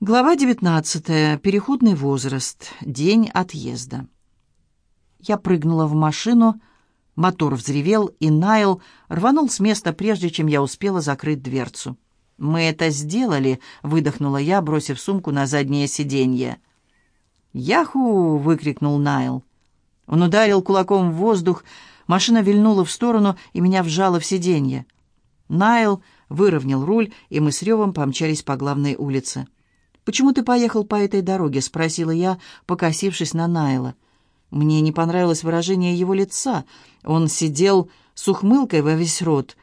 Глава 19. Переходный возраст. День отъезда. Я прыгнула в машину, мотор взревел, и Найл рванул с места, прежде чем я успела закрыть дверцу. «Мы это сделали», — выдохнула я, бросив сумку на заднее сиденье. «Яху!» — выкрикнул Найл. Он ударил кулаком в воздух, машина вильнула в сторону и меня вжала в сиденье. Найл выровнял руль, и мы с ревом помчались по главной улице. «Почему ты поехал по этой дороге?» — спросила я, покосившись на Найла. Мне не понравилось выражение его лица. Он сидел с ухмылкой во весь рот.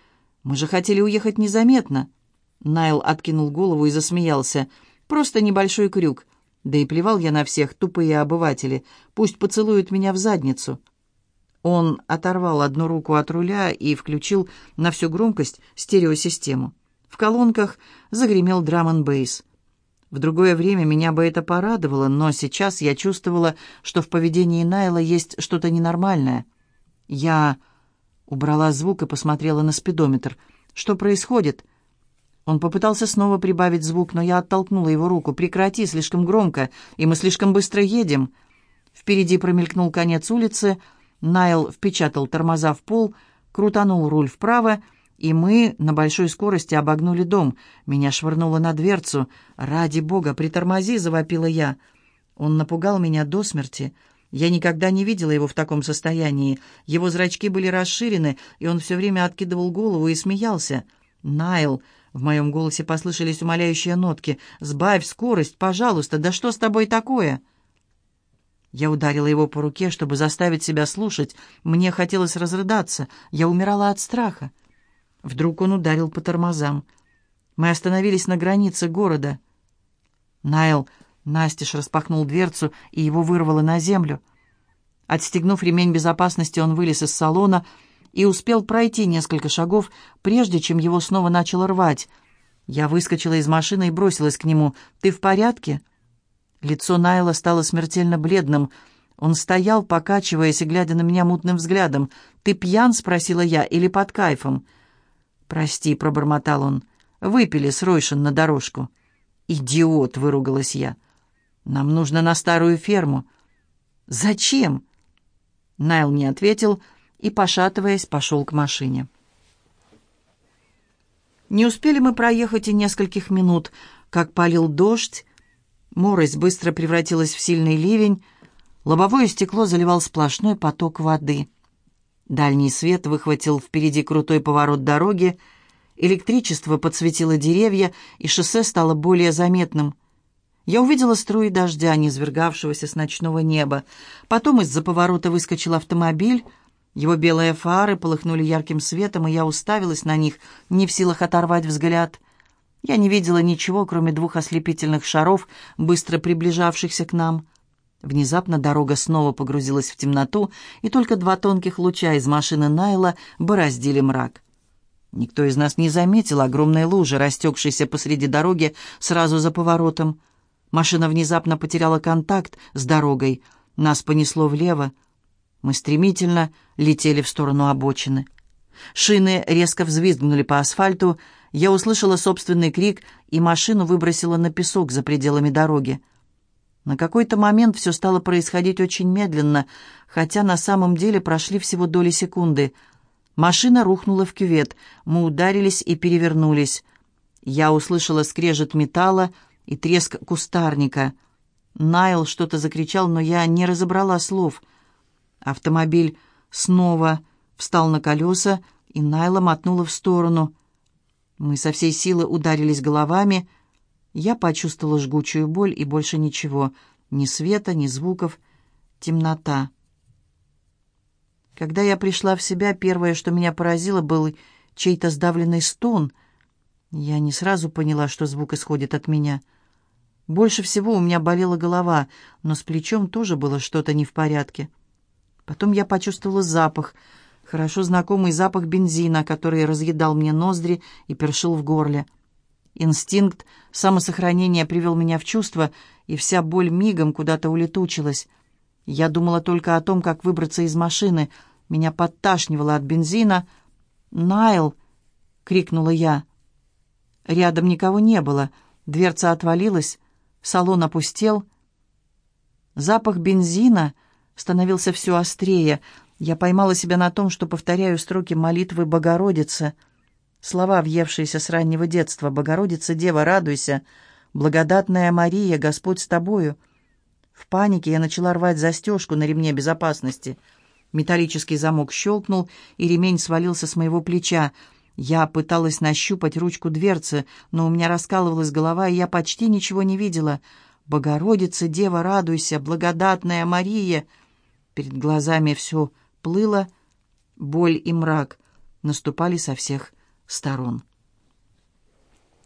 «Мы же хотели уехать незаметно». Найл откинул голову и засмеялся. «Просто небольшой крюк. Да и плевал я на всех, тупые обыватели. Пусть поцелуют меня в задницу». Он оторвал одну руку от руля и включил на всю громкость стереосистему. В колонках загремел драм-н-бейс. В другое время меня бы это порадовало, но сейчас я чувствовала, что в поведении Найла есть что-то ненормальное. Я убрала звук и посмотрела на спидометр. Что происходит? Он попытался снова прибавить звук, но я оттолкнула его руку. «Прекрати, слишком громко, и мы слишком быстро едем». Впереди промелькнул конец улицы. Найл впечатал тормоза в пол, крутанул руль вправо и мы на большой скорости обогнули дом. Меня швырнуло на дверцу. «Ради бога, притормози!» — завопила я. Он напугал меня до смерти. Я никогда не видела его в таком состоянии. Его зрачки были расширены, и он все время откидывал голову и смеялся. «Найл!» — в моем голосе послышались умоляющие нотки. «Сбавь скорость, пожалуйста! Да что с тобой такое?» Я ударила его по руке, чтобы заставить себя слушать. Мне хотелось разрыдаться. Я умирала от страха. Вдруг он ударил по тормозам. Мы остановились на границе города. Найл настежь распахнул дверцу, и его вырвало на землю. Отстегнув ремень безопасности, он вылез из салона и успел пройти несколько шагов, прежде чем его снова начало рвать. Я выскочила из машины и бросилась к нему. «Ты в порядке?» Лицо Найла стало смертельно бледным. Он стоял, покачиваясь и глядя на меня мутным взглядом. «Ты пьян?» — спросила я. «Или под кайфом?» «Прости», — пробормотал он. «Выпили с Ройшин на дорожку». «Идиот!» — выругалась я. «Нам нужно на старую ферму». «Зачем?» Найл не ответил и, пошатываясь, пошел к машине. Не успели мы проехать и нескольких минут, как полил дождь. Морось быстро превратилась в сильный ливень. Лобовое стекло заливал сплошной поток воды. Дальний свет выхватил впереди крутой поворот дороги, электричество подсветило деревья, и шоссе стало более заметным. Я увидела струи дождя, низвергавшегося с ночного неба. Потом из-за поворота выскочил автомобиль. Его белые фары полыхнули ярким светом, и я уставилась на них, не в силах оторвать взгляд. Я не видела ничего, кроме двух ослепительных шаров, быстро приближавшихся к нам. Внезапно дорога снова погрузилась в темноту, и только два тонких луча из машины Найла бороздили мрак. Никто из нас не заметил огромной лужи, растекшейся посреди дороги сразу за поворотом. Машина внезапно потеряла контакт с дорогой. Нас понесло влево. Мы стремительно летели в сторону обочины. Шины резко взвизгнули по асфальту. Я услышала собственный крик, и машину выбросила на песок за пределами дороги. На какой-то момент все стало происходить очень медленно, хотя на самом деле прошли всего доли секунды. Машина рухнула в кювет, мы ударились и перевернулись. Я услышала скрежет металла и треск кустарника. Найл что-то закричал, но я не разобрала слов. Автомобиль снова встал на колеса, и Найла мотнула в сторону. Мы со всей силы ударились головами — я почувствовала жгучую боль и больше ничего. Ни света, ни звуков. Темнота. Когда я пришла в себя, первое, что меня поразило, был чей-то сдавленный стон. Я не сразу поняла, что звук исходит от меня. Больше всего у меня болела голова, но с плечом тоже было что-то не в порядке. Потом я почувствовала запах, хорошо знакомый запах бензина, который разъедал мне ноздри и першил в горле. Инстинкт самосохранения привел меня в чувство, и вся боль мигом куда-то улетучилась. Я думала только о том, как выбраться из машины. Меня подташнивало от бензина. «Найл!» — крикнула я. Рядом никого не было. Дверца отвалилась. Салон опустел. Запах бензина становился все острее. Я поймала себя на том, что повторяю строки молитвы «Богородица». Слова, въевшиеся с раннего детства. «Богородица, Дева, радуйся! Благодатная Мария, Господь с тобою!» В панике я начала рвать застежку на ремне безопасности. Металлический замок щелкнул, и ремень свалился с моего плеча. Я пыталась нащупать ручку дверцы, но у меня раскалывалась голова, и я почти ничего не видела. «Богородица, Дева, радуйся! Благодатная Мария!» Перед глазами все плыло, боль и мрак наступали со всех сторон.